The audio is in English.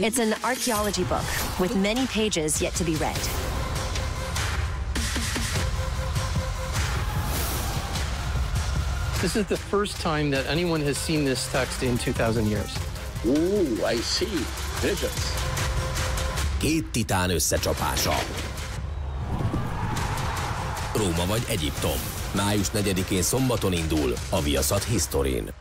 It's an archaeology book with many pages yet to be read. This is the first time that anyone has seen this text in 2,000 years. Ooh, I see. Visions. Két titán összecsapása. Róma vagy Egyiptom. Május 4-én szombaton indul a Viasat History-n.